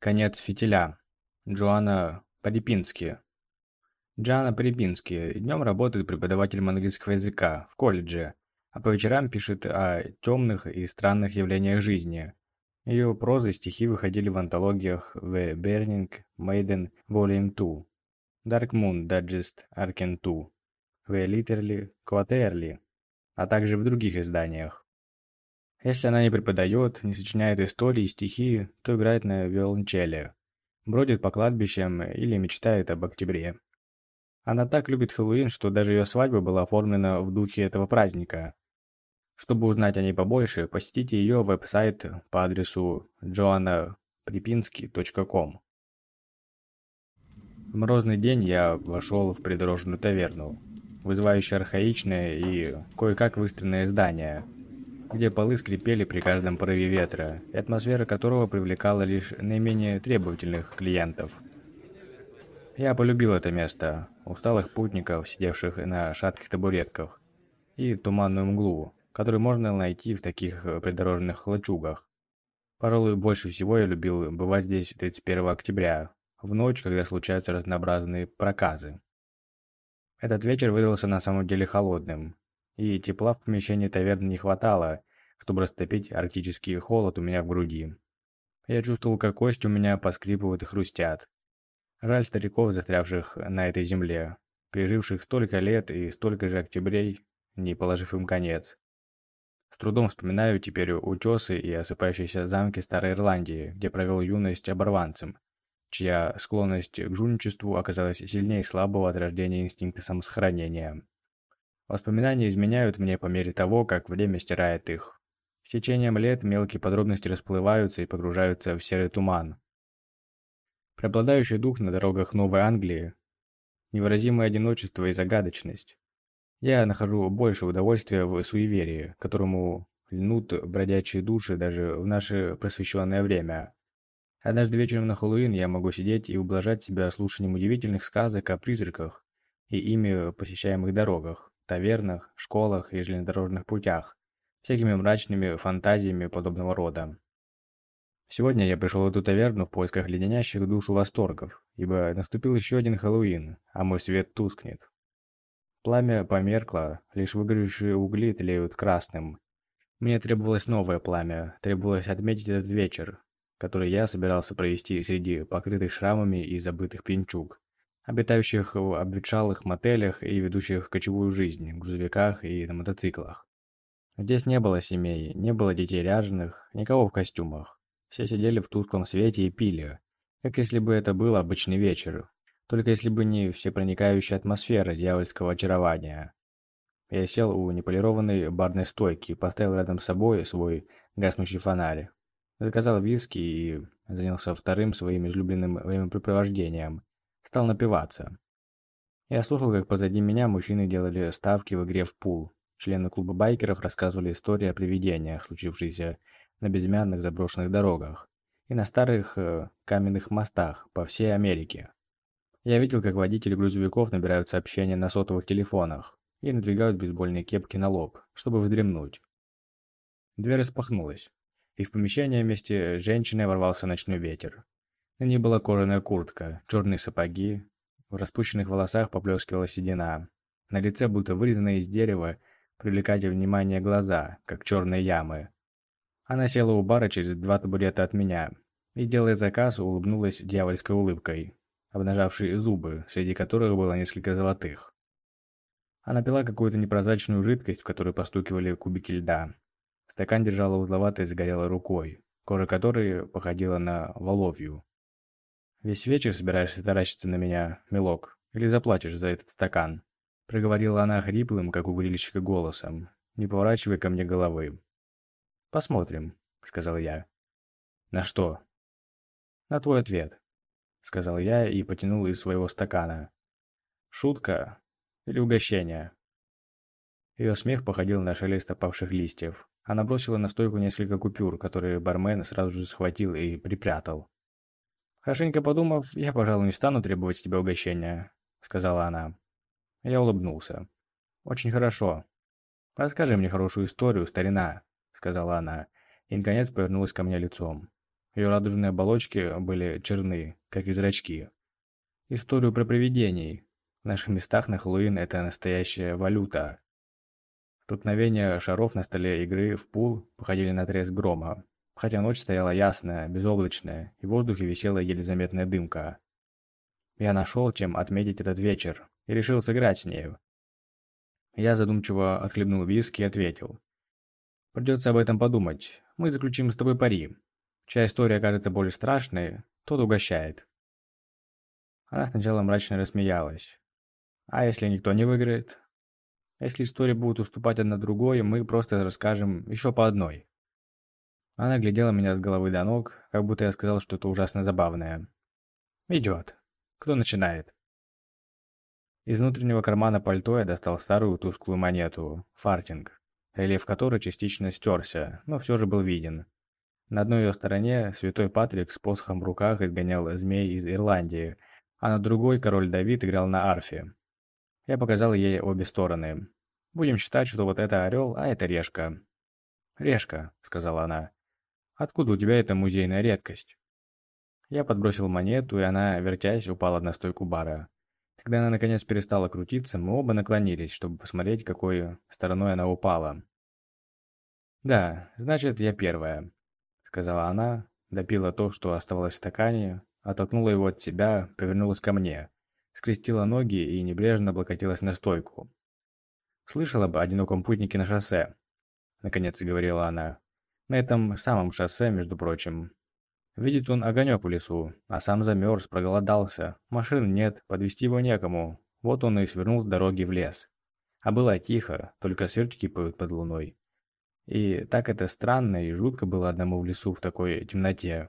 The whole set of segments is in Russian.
Конец фитиля. Джоанна Парипински. Джоанна Парипински днем работает преподавателем английского языка в колледже, а по вечерам пишет о темных и странных явлениях жизни. Ее прозы и стихи выходили в антологиях The Burning Maiden Volume 2, Dark Moon Digest Arken 2, The Literally Quarterly, а также в других изданиях. Если она не преподает, не сочиняет истории и стихи, то играет на виолончели, бродит по кладбищам или мечтает об октябре. Она так любит Хэллоуин, что даже ее свадьба была оформлена в духе этого праздника. Чтобы узнать о ней побольше, посетите ее веб-сайт по адресу joannapрипински.com. В морозный день я вошел в придорожную таверну, вызывающее архаичное и кое-как выстроенное здание – где полы скрипели при каждом порыве ветра, и атмосфера которого привлекала лишь наименее требовательных клиентов. Я полюбил это место, усталых путников, сидевших на шатких табуретках, и туманную мглу, которую можно найти в таких придорожных лачугах. Пожалуй, больше всего я любил бывать здесь 31 октября, в ночь, когда случаются разнообразные проказы. Этот вечер выдался на самом деле холодным, и тепла в помещении таверны не хватало, чтобы растопить арктический холод у меня в груди. Я чувствовал, как кости у меня поскрипывают и хрустят. Жаль стариков, застрявших на этой земле, переживших столько лет и столько же октябрей, не положив им конец. С трудом вспоминаю теперь утесы и осыпающиеся замки Старой Ирландии, где провел юность оборванцем, чья склонность к жульничеству оказалась сильнее слабого от рождения инстинкта самосохранения. Воспоминания изменяют мне по мере того, как время стирает их. С течением лет мелкие подробности расплываются и погружаются в серый туман. Преобладающий дух на дорогах Новой Англии – невыразимое одиночество и загадочность. Я нахожу больше удовольствия в суеверии, которому льнут бродячие души даже в наше просвещенное время. Однажды вечером на Хэллоуин я могу сидеть и ублажать себя слушанием удивительных сказок о призраках и ими посещаемых дорогах тавернах, школах и железнодорожных путях, всякими мрачными фантазиями подобного рода. Сегодня я пришел в эту таверну в поисках леденящих душу восторгов, ибо наступил еще один Хэллоуин, а мой свет тускнет. Пламя померкло, лишь выгоревшие угли тлеют красным. Мне требовалось новое пламя, требовалось отметить этот вечер, который я собирался провести среди покрытых шрамами и забытых пьянчуг обитающих в обветшалых мотелях и ведущих кочевую жизнь, в грузовиках и на мотоциклах. Здесь не было семей, не было детей ряженых, никого в костюмах. Все сидели в тусклом свете и пили, как если бы это был обычный вечер, только если бы не всепроникающая атмосфера дьявольского очарования. Я сел у неполированной барной стойки и поставил рядом с собой свой гаснущий фонарь. Заказал виски и занялся вторым своим излюбленным времяпрепровождением Стал напиваться. Я слушал, как позади меня мужчины делали ставки в игре в пул. Члены клуба байкеров рассказывали истории о привидениях, случившихся на безымянных заброшенных дорогах и на старых э, каменных мостах по всей Америке. Я видел, как водители грузовиков набирают сообщения на сотовых телефонах и надвигают бейсбольные кепки на лоб, чтобы вздремнуть. Дверь распахнулась, и в помещение вместе с женщиной ворвался ночной ветер. На ней была кожаная куртка, черные сапоги, в распущенных волосах поблескивала седина. На лице, будто вырезанное из дерева, привлекать внимание глаза, как черные ямы. Она села у бара через два табурета от меня и, делая заказ, улыбнулась дьявольской улыбкой, обнажавшей зубы, среди которых было несколько золотых. Она пила какую-то непрозрачную жидкость, в которой постукивали кубики льда. Стакан держала узловатой загорелой рукой, кожа которой походила на воловью. «Весь вечер собираешься таращиться на меня, милок, или заплатишь за этот стакан?» Проговорила она хриплым, как у грильщика, голосом, не поворачивая ко мне головы. «Посмотрим», — сказал я. «На что?» «На твой ответ», — сказал я и потянул из своего стакана. «Шутка или угощение?» Ее смех походил на шелест опавших листьев. Она бросила на стойку несколько купюр, которые бармен сразу же схватил и припрятал. «Хорошенько подумав, я, пожалуй, не стану требовать с тебя угощения», — сказала она. Я улыбнулся. «Очень хорошо. Расскажи мне хорошую историю, старина», — сказала она, и, наконец, повернулась ко мне лицом. Ее радужные оболочки были черны, как и зрачки. Историю про привидений. В наших местах на Хэллоуин это настоящая валюта. Столкновения шаров на столе игры в пул походили на треск грома. Хотя ночь стояла ясная, безоблачная, и в воздухе висела еле заметная дымка. Я нашел, чем отметить этот вечер, и решил сыграть с нею. Я задумчиво отхлебнул виски и ответил. «Придется об этом подумать. Мы заключим с тобой пари. Чья история окажется более страшной, тот угощает». Она сначала мрачно рассмеялась. «А если никто не выиграет?» «Если истории будут уступать одна другой, мы просто расскажем еще по одной». Она глядела меня с головы до ног, как будто я сказал что-то ужасно забавное. «Идет. Кто начинает?» Из внутреннего кармана пальто я достал старую тусклую монету, фартинг, рельеф которой частично стерся, но все же был виден. На одной ее стороне святой Патрик с посохом в руках изгонял змей из Ирландии, а на другой король Давид играл на арфе. Я показал ей обе стороны. Будем считать, что вот это орел, а это решка. «Решка», — сказала она. «Откуда у тебя эта музейная редкость?» Я подбросил монету, и она, вертясь, упала на стойку бара. Когда она наконец перестала крутиться, мы оба наклонились, чтобы посмотреть, какой стороной она упала. «Да, значит, я первая», — сказала она, допила то, что оставалось в стакане, оттолкнула его от себя, повернулась ко мне, скрестила ноги и небрежно облокотилась на стойку. «Слышала бы о одиноком путнике на шоссе», — наконец говорила она. «На этом самом шоссе, между прочим, Видит он огонек в лесу, а сам замерз, проголодался. Машин нет, подвести его некому. Вот он и свернул с дороги в лес. А было тихо, только сверчки поют под луной. И так это странно и жутко было одному в лесу в такой темноте.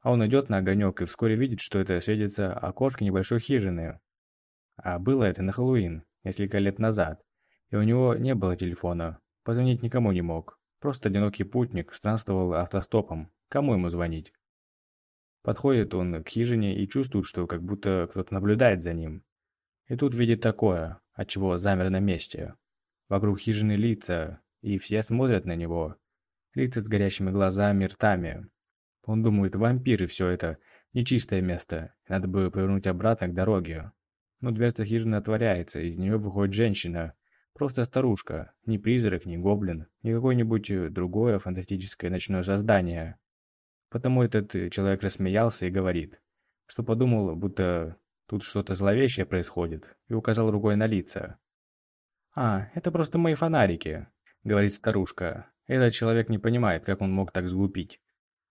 А он идет на огонек и вскоре видит, что это светится окошко небольшой хижины. А было это на Хэллоуин, несколько лет назад. И у него не было телефона, позвонить никому не мог. Просто одинокий путник странствовал автостопом. Кому ему звонить? Подходит он к хижине и чувствует, что как будто кто-то наблюдает за ним. И тут видит такое, от чего замер на месте. Вокруг хижины лица, и все смотрят на него. Лица с горящими глазами и ртами. Он думает, вампиры все это, нечистое место, надо бы повернуть обратно к дороге. Но дверца хижины отворяется, из нее выходит женщина. Просто старушка, ни призрак, ни гоблин, ни какое-нибудь другое фантастическое ночное создание. Потому этот э, человек рассмеялся и говорит, что подумал, будто тут что-то зловещее происходит, и указал рукой на лица. «А, это просто мои фонарики», — говорит старушка. Этот человек не понимает, как он мог так сглупить.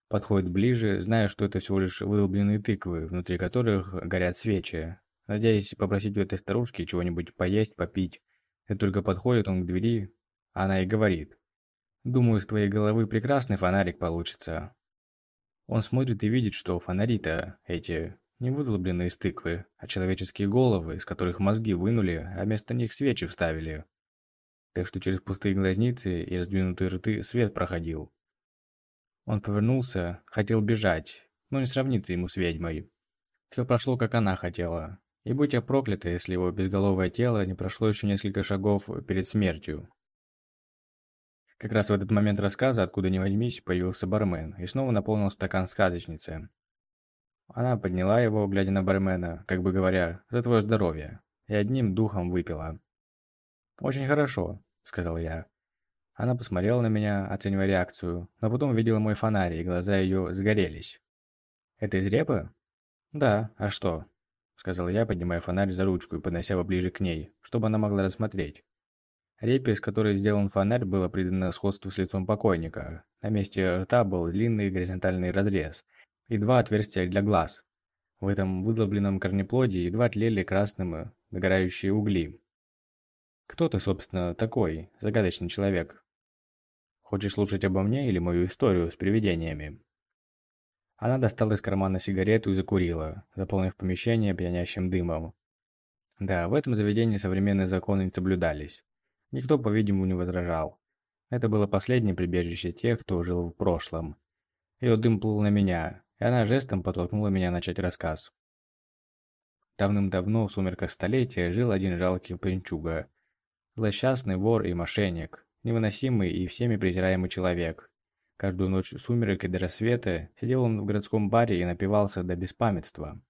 Подходит ближе, зная, что это всего лишь выдолбленные тыквы, внутри которых горят свечи. Надеясь попросить у этой старушки чего-нибудь поесть, попить. И только подходит он к двери, она и говорит. «Думаю, из твоей головы прекрасный фонарик получится. Он смотрит и видит, что фонари-то эти не выдолбленные из тыквы, а человеческие головы, из которых мозги вынули, а вместо них свечи вставили. Так что через пустые глазницы и раздвинутые рты свет проходил. Он повернулся, хотел бежать, но не сравнится ему с ведьмой. Все прошло, как она хотела. И будь я проклята, если его безголовое тело не прошло еще несколько шагов перед смертью. Как раз в этот момент рассказа, откуда ни возьмись, появился бармен и снова наполнил стакан сказочницы. Она подняла его, глядя на бармена, как бы говоря, «За твое здоровье», и одним духом выпила. «Очень хорошо», — сказал я. Она посмотрела на меня, оценивая реакцию, но потом увидела мой фонарь, и глаза ее загорелись. «Это из репы?» «Да, а что?» — сказал я, поднимая фонарь за ручку и поднося его ближе к ней, чтобы она могла рассмотреть. Репе, из которой сделан фонарь, было придано сходство с лицом покойника. На месте рта был длинный горизонтальный разрез и два отверстия для глаз. В этом выдолбленном корнеплоде едва тлели красным догорающие угли. Кто ты, собственно, такой, загадочный человек? Хочешь слушать обо мне или мою историю с привидениями? Она достала из кармана сигарету и закурила, заполнив помещение пьянящим дымом. Да, в этом заведении современные законы не соблюдались. Никто, по-видимому, не возражал. Это было последнее прибежище тех, кто жил в прошлом. Ее дым плыл на меня, и она жестом подтолкнула меня начать рассказ. Давным-давно в сумерках столетия жил один жалкий пенчуга. Злосчастный вор и мошенник, невыносимый и всеми презираемый человек. Каждую ночь сумерек и до рассвета сидел он в городском баре и напивался до беспамятства.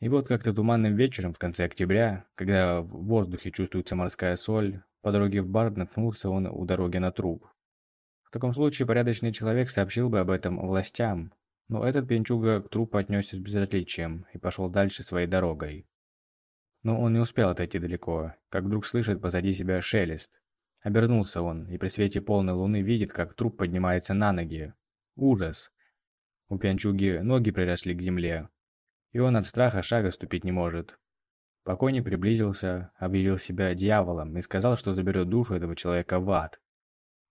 И вот как-то туманным вечером в конце октября, когда в воздухе чувствуется морская соль, по дороге в бар наткнулся он у дороги на труп. В таком случае порядочный человек сообщил бы об этом властям, но этот пьянчуга к трупу отнесся с безразличием и пошел дальше своей дорогой. Но он не успел отойти далеко, как вдруг слышит позади себя шелест. Обернулся он, и при свете полной луны видит, как труп поднимается на ноги. Ужас! У пьянчуги ноги приросли к земле, и он от страха шага ступить не может. Покойник приблизился, объявил себя дьяволом и сказал, что заберет душу этого человека в ад.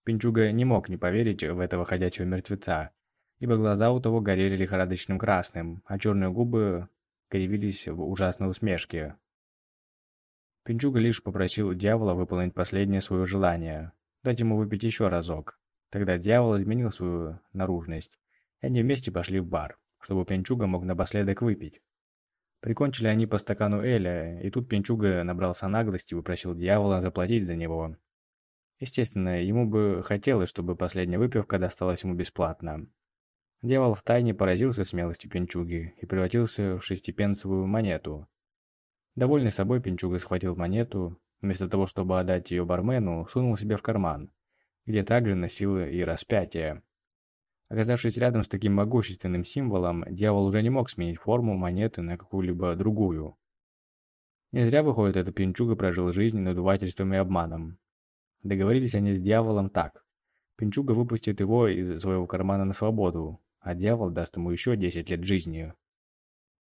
Пинчуга не мог не поверить в этого ходячего мертвеца, ибо глаза у того горели лихорадочным красным, а черные губы кривились в ужасной усмешке. Пинчуга лишь попросил дьявола выполнить последнее свое желание, дать ему выпить еще разок. Тогда дьявол изменил свою наружность, и они вместе пошли в бар чтобы Пенчуга мог напоследок выпить. Прикончили они по стакану Эля, и тут Пенчуга набрался наглости и попросил дьявола заплатить за него. Естественно, ему бы хотелось, чтобы последняя выпивка досталась ему бесплатно. Дьявол втайне поразился смелости Пенчуги и превратился в шестипенсовую монету. Довольный собой, Пенчуга схватил монету, вместо того, чтобы отдать ее бармену, сунул себе в карман, где также носил и распятие. Оказавшись рядом с таким могущественным символом, дьявол уже не мог сменить форму монеты на какую-либо другую. Не зря, выходит, этот пинчуга прожил жизнь надувательством и обманом. Договорились они с дьяволом так. Пинчуга выпустит его из своего кармана на свободу, а дьявол даст ему еще 10 лет жизни.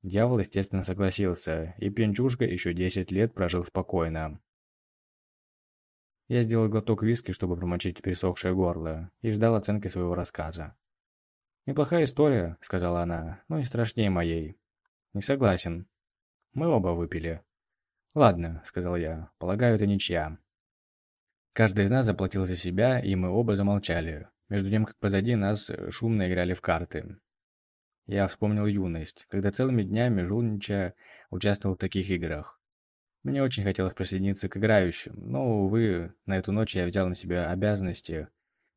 Дьявол, естественно, согласился, и Пинчушка еще 10 лет прожил спокойно. Я сделал глоток виски, чтобы промочить пересохшее горло, и ждал оценки своего рассказа. «Неплохая история», — сказала она, — «но не страшнее моей». «Не согласен». «Мы оба выпили». «Ладно», — сказал я, — «полагаю, это ничья». Каждый из нас заплатил за себя, и мы оба замолчали, между тем, как позади нас шумно играли в карты. Я вспомнил юность, когда целыми днями жульничая участвовал в таких играх. Мне очень хотелось присоединиться к играющим, но, увы, на эту ночь я взял на себя обязанности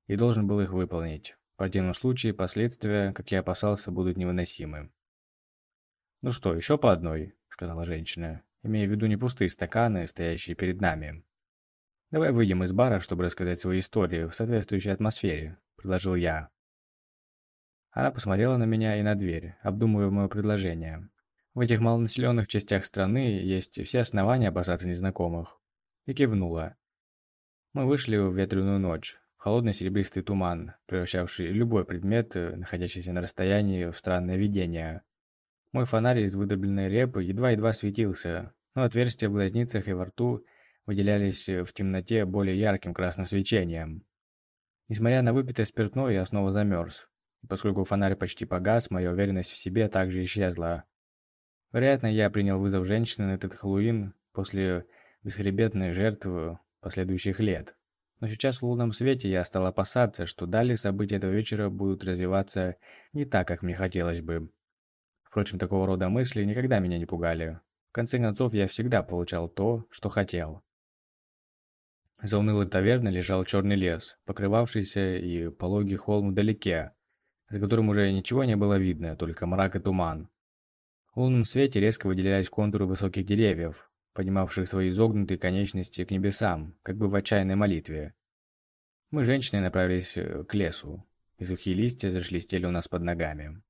и должен был их выполнить. В противном случае последствия, как я опасался, будут невыносимы. «Ну что, еще по одной?» – сказала женщина, имея в виду не пустые стаканы, стоящие перед нами. «Давай выйдем из бара, чтобы рассказать свои истории в соответствующей атмосфере», – предложил я. Она посмотрела на меня и на дверь, обдумывая мое предложение. В этих малонаселенных частях страны есть все основания опасаться незнакомых. И кивнула. Мы вышли в ветреную ночь холодный серебристый туман, превращавший любой предмет, э, находящийся на расстоянии, в странное видение. Мой фонарь из выдробленной репы едва-едва светился, но отверстия в глазницах и во рту выделялись э, в темноте более ярким красным свечением. Несмотря на выпитое спиртное, я снова замерз. поскольку фонарь почти погас, моя уверенность в себе также исчезла. Вероятно, я принял вызов женщины на этот Хэллоуин после бесхребетной жертвы последующих лет. Но сейчас в лунном свете я стал опасаться, что далее события этого вечера будут развиваться не так, как мне хотелось бы. Впрочем, такого рода мысли никогда меня не пугали. В конце концов, я всегда получал то, что хотел. За унылой таверной лежал черный лес, покрывавшийся и пологий холм вдалеке, за которым уже ничего не было видно, только мрак и туман. В лунном свете резко выделялись контуры высоких деревьев, поднимавших свои изогнутые конечности к небесам, как бы в отчаянной молитве. Мы, женщины, направились э, к лесу, и сухие листья зашелестели у нас под ногами.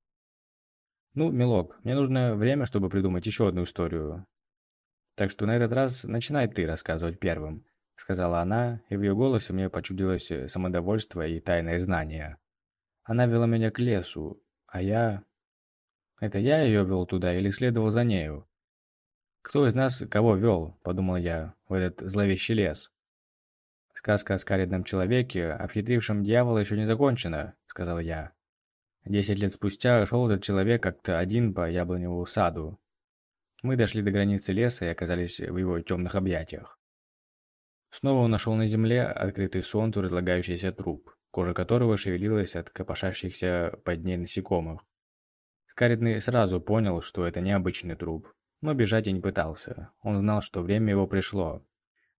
«Ну, милок, мне нужно время, чтобы придумать еще одну историю. Так что на этот раз начинай ты рассказывать первым», — сказала она, и в ее голосе мне почудилось э, самодовольство и тайное знание. Она вела меня к лесу, а я... Это я ее вел туда или следовал за нею? «Кто из нас кого вел?» – подумал я, – в этот зловещий лес. «Сказка о скаридном человеке, обхитрившем дьявола, еще не закончена», – сказал я. Десять лет спустя шел этот человек как-то один по яблоневому саду. Мы дошли до границы леса и оказались в его темных объятиях. Снова он нашел на земле открытый солнцу разлагающийся труп, кожа которого шевелилась от копошащихся под ней насекомых. Скаридный сразу понял, что это необычный труп, но бежать и не пытался. Он знал, что время его пришло.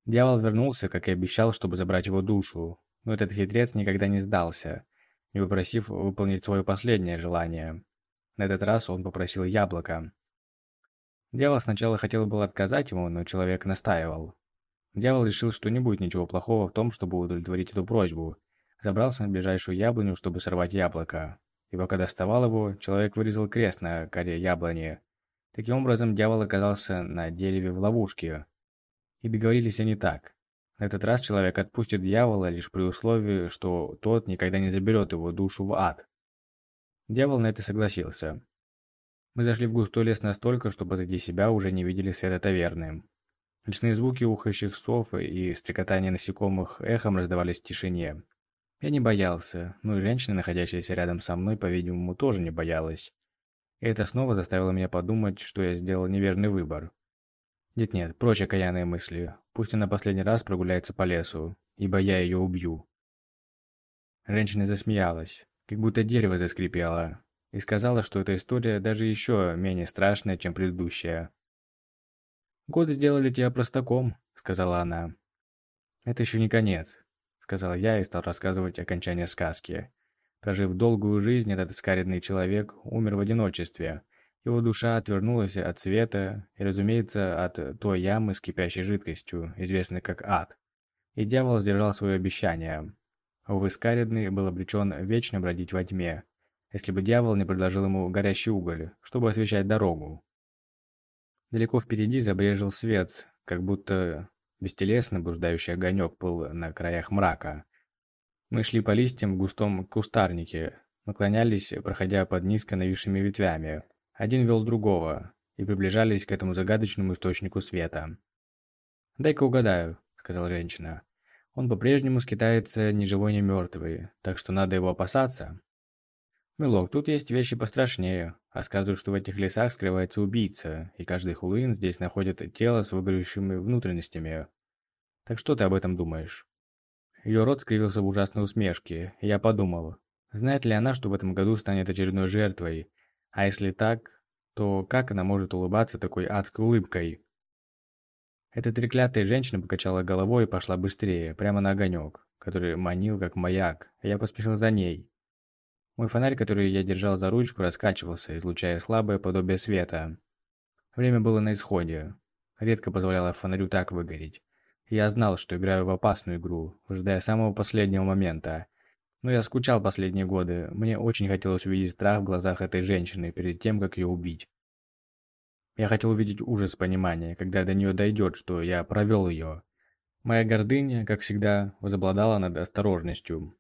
Дьявол вернулся, как и обещал, чтобы забрать его душу. Но этот хитрец никогда не сдался. не попросив выполнить свое последнее желание. На этот раз он попросил яблоко. Дьявол сначала хотел было отказать ему, но человек настаивал. Дьявол решил, что не будет ничего плохого в том, чтобы удовлетворить эту просьбу. Забрался на ближайшую яблоню, чтобы сорвать яблоко. И пока доставал его, человек вырезал крест на коре яблони. Таким образом, дьявол оказался на дереве в ловушке. И договорились они так. На этот раз человек отпустит дьявола лишь при условии, что тот никогда не заберет его душу в ад. Дьявол на это согласился. Мы зашли в густой лес настолько, что позади себя уже не видели света таверны. Лесные звуки ухающих сов и стрекотания насекомых эхом раздавались в тишине. Я не боялся, но и женщина, находящаяся рядом со мной, по-видимому, тоже не боялась. Это снова заставило меня подумать, что я сделал неверный выбор. Нет-нет, прочь окаянные мысли. Пусть она последний раз прогуляется по лесу, ибо я ее убью. Женщина засмеялась, как будто дерево заскрипело, и сказала, что эта история даже еще менее страшная, чем предыдущая. «Годы сделали тебя простаком», — сказала она. «Это еще не конец», — сказал я и стал рассказывать окончание сказки. Прожив долгую жизнь, этот скаридный человек умер в одиночестве. Его душа отвернулась от света и, разумеется, от той ямы с кипящей жидкостью, известной как ад. И дьявол сдержал свое обещание. Увы, Скаридный был обречен вечно бродить во тьме, если бы дьявол не предложил ему горящий уголь, чтобы освещать дорогу. Далеко впереди забрежил свет, как будто бестелесный блуждающий огонек был на краях мрака. Мы шли по листьям в густом кустарнике, наклонялись, проходя под низко нависшими ветвями. Один вел другого, и приближались к этому загадочному источнику света. «Дай-ка угадаю», — сказала женщина. «Он по-прежнему скитается ни живой, ни мертвый, так что надо его опасаться». «Милок, тут есть вещи пострашнее. Рассказывают, что в этих лесах скрывается убийца, и каждый хулуин здесь находит тело с выгоревшими внутренностями. Так что ты об этом думаешь?» Ее рот скривился в ужасной усмешке, я подумал, знает ли она, что в этом году станет очередной жертвой, а если так, то как она может улыбаться такой адской улыбкой? Эта треклятая женщина покачала головой и пошла быстрее, прямо на огонек, который манил как маяк, я поспешил за ней. Мой фонарь, который я держал за ручку, раскачивался, излучая слабое подобие света. Время было на исходе. Редко позволяло фонарю так выгореть. Я знал, что играю в опасную игру, выжидая самого последнего момента. Но я скучал последние годы. Мне очень хотелось увидеть страх в глазах этой женщины перед тем, как ее убить. Я хотел увидеть ужас понимания, когда до нее дойдет, что я провел ее. Моя гордыня, как всегда, возобладала над осторожностью.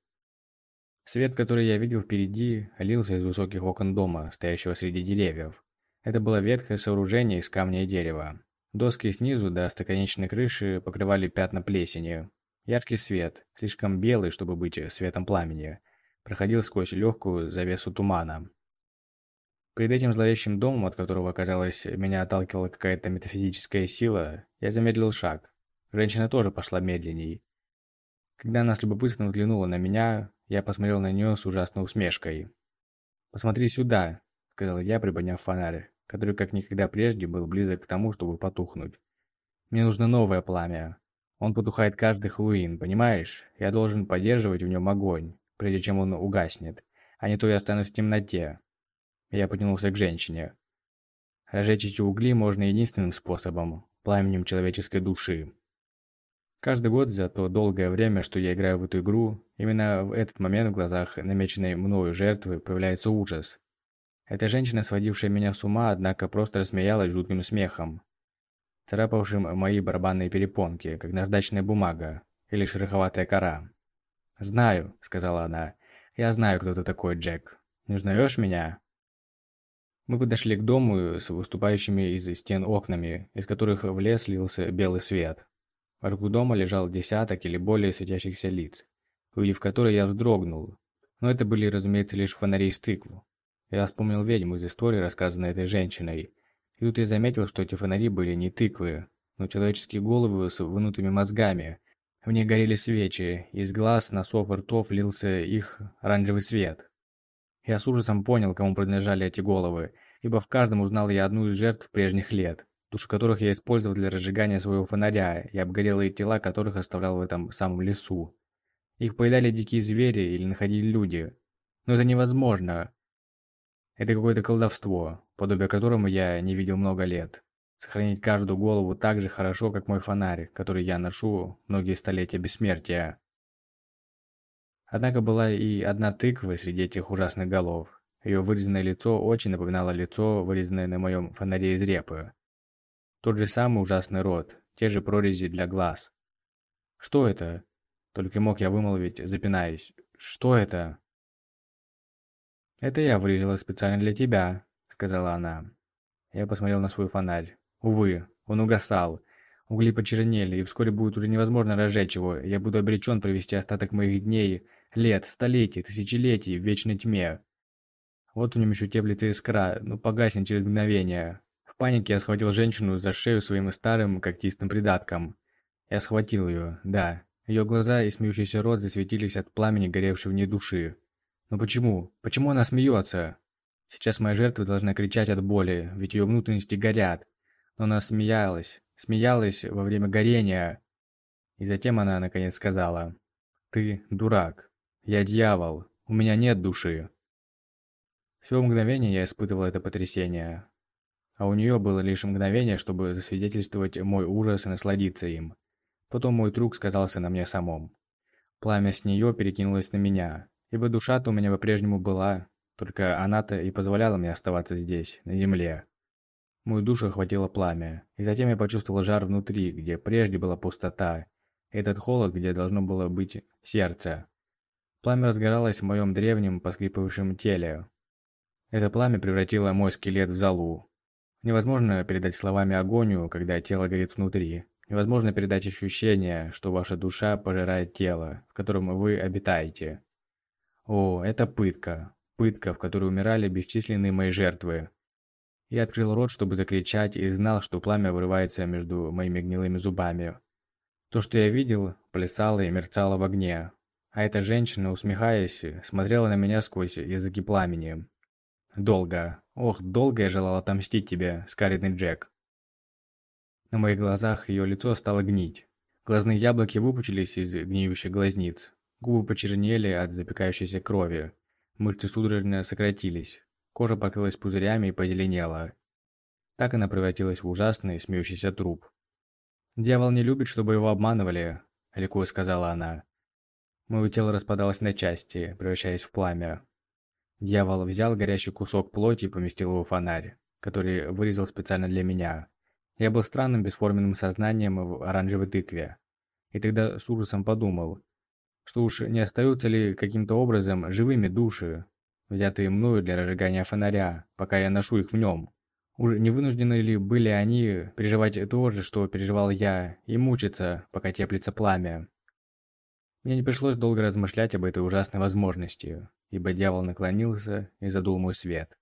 Свет, который я видел впереди, лился из высоких окон дома, стоящего среди деревьев. Это было ветхое сооружение из камня и дерева. Доски снизу до остроконечной крыши покрывали пятна плесени. Яркий свет, слишком белый, чтобы быть светом пламени, проходил сквозь легкую завесу тумана. Перед этим зловещим домом, от которого, казалось, меня отталкивала какая-то метафизическая сила, я замедлил шаг. Женщина тоже пошла медленней. Когда она с любопытством взглянула на меня, я посмотрел на нее с ужасной усмешкой. «Посмотри сюда», — сказал я, приподняв фонарь, который как никогда прежде был близок к тому, чтобы потухнуть. «Мне нужно новое пламя. Он потухает каждый Хэллоуин, понимаешь? Я должен поддерживать в нем огонь, прежде чем он угаснет, а не то я останусь в темноте». Я потянулся к женщине. Разжечь угли можно единственным способом – пламенем человеческой души. Каждый год за то долгое время, что я играю в эту игру, именно в этот момент в глазах намеченной мною жертвы появляется ужас. Эта женщина, сводившая меня с ума, однако просто рассмеялась жутким смехом, царапавшим мои барабанные перепонки, как наждачная бумага или шероховатая кора. «Знаю», — сказала она, — «я знаю, кто ты такой, Джек. Не узнаешь меня?» Мы подошли к дому с выступающими из стен окнами, из которых в лес лился белый свет. Вокруг дома лежал десяток или более светящихся лиц, увидев которые я вздрогнул. Но это были, разумеется, лишь фонари из тыкву. Я вспомнил ведьму из истории, рассказанной этой женщиной. И тут я заметил, что эти фонари были не тыквы, но человеческие головы с вынутыми мозгами. В них горели свечи, из глаз, носов и ртов лился их оранжевый свет. Я с ужасом понял, кому принадлежали эти головы, ибо в каждом узнал я одну из жертв прежних лет душу которых я использовал для разжигания своего фонаря, и обгорелые тела которых оставлял в этом самом лесу. Их поедали дикие звери или находили люди. Но это невозможно. Это какое-то колдовство, подобие которому я не видел много лет. Сохранить каждую голову так же хорошо, как мой фонарь, который я ношу многие столетия бессмертия. Однако была и одна тыква среди этих ужасных голов. Ее вырезанное лицо очень напоминало лицо, вырезанное на моем фонаре из репы. Тот же самый ужасный рот, те же прорези для глаз. «Что это?» Только мог я вымолвить, запинаясь. «Что это?» «Это я вырезала специально для тебя», — сказала она. Я посмотрел на свой фонарь. Увы, он угасал. Угли почернели, и вскоре будет уже невозможно разжечь его. Я буду обречен провести остаток моих дней, лет, столетий, тысячелетий в вечной тьме. Вот в нем еще теплится искра, но погаснет через мгновение. В панике я схватил женщину за шею своим старым когтистым придатком. Я схватил ее, да. Ее глаза и смеющийся рот засветились от пламени, горевшей в ней души. Но почему? Почему она смеется? Сейчас моя жертва должна кричать от боли, ведь ее внутренности горят. Но она смеялась, смеялась во время горения. И затем она, наконец, сказала, «Ты дурак. Я дьявол. У меня нет души». Всего мгновение я испытывал это потрясение. А у нее было лишь мгновение, чтобы засвидетельствовать мой ужас и насладиться им. Потом мой друг сказался на мне самом. Пламя с нее перекинулось на меня, ибо душа-то у меня по-прежнему была, только она-то и позволяла мне оставаться здесь, на земле. Мою душу охватило пламя, и затем я почувствовал жар внутри, где прежде была пустота, этот холод, где должно было быть сердце. Пламя разгоралось в моем древнем, поскрипывающем теле, это пламя превратило мой скелет в золу. Невозможно передать словами агонию, когда тело горит внутри. Невозможно передать ощущение, что ваша душа пожирает тело, в котором вы обитаете. О, это пытка. Пытка, в которой умирали бесчисленные мои жертвы. Я открыл рот, чтобы закричать, и знал, что пламя вырывается между моими гнилыми зубами. То, что я видел, плясало и мерцало в огне. А эта женщина, усмехаясь, смотрела на меня сквозь языки пламени. Долго, ох, долго я желал отомстить тебе, Скарлетный Джек. На моих глазах ее лицо стало гнить. Глазные яблоки выпучились из гниющих глазниц. Губы почернели от запекающейся крови. Мышцы судорожно сократились. Кожа покрылась пузырями и позеленела. Так она превратилась в ужасный, смеющийся труп. «Дьявол не любит, чтобы его обманывали», — ликуя сказала она. Мое тело распадалось на части, превращаясь в пламя. Дьявол взял горящий кусок плоти и поместил его в фонарь, который вырезал специально для меня. Я был странным бесформенным сознанием в оранжевой тыкве. И тогда с ужасом подумал, что уж не остаются ли каким-то образом живыми души, взятые мною для разжигания фонаря, пока я ношу их в нем. Уже не вынуждены ли были они переживать то же, что переживал я, и мучиться, пока теплится пламя? Мне не пришлось долго размышлять об этой ужасной возможности ибо дьявол наклонился и задул мой свет.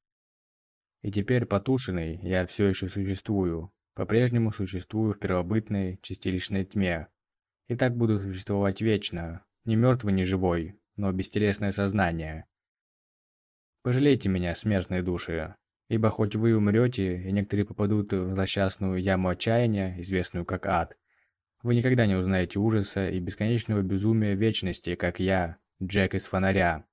И теперь, потушенный, я все еще существую, по-прежнему существую в первобытной, чистилищной тьме. И так буду существовать вечно, не мертвый, не живой, но бестелесное сознание. Пожалейте меня, смертные души, ибо хоть вы умрете, и некоторые попадут в злосчастную яму отчаяния, известную как ад, вы никогда не узнаете ужаса и бесконечного безумия вечности, как я, Джек из фонаря.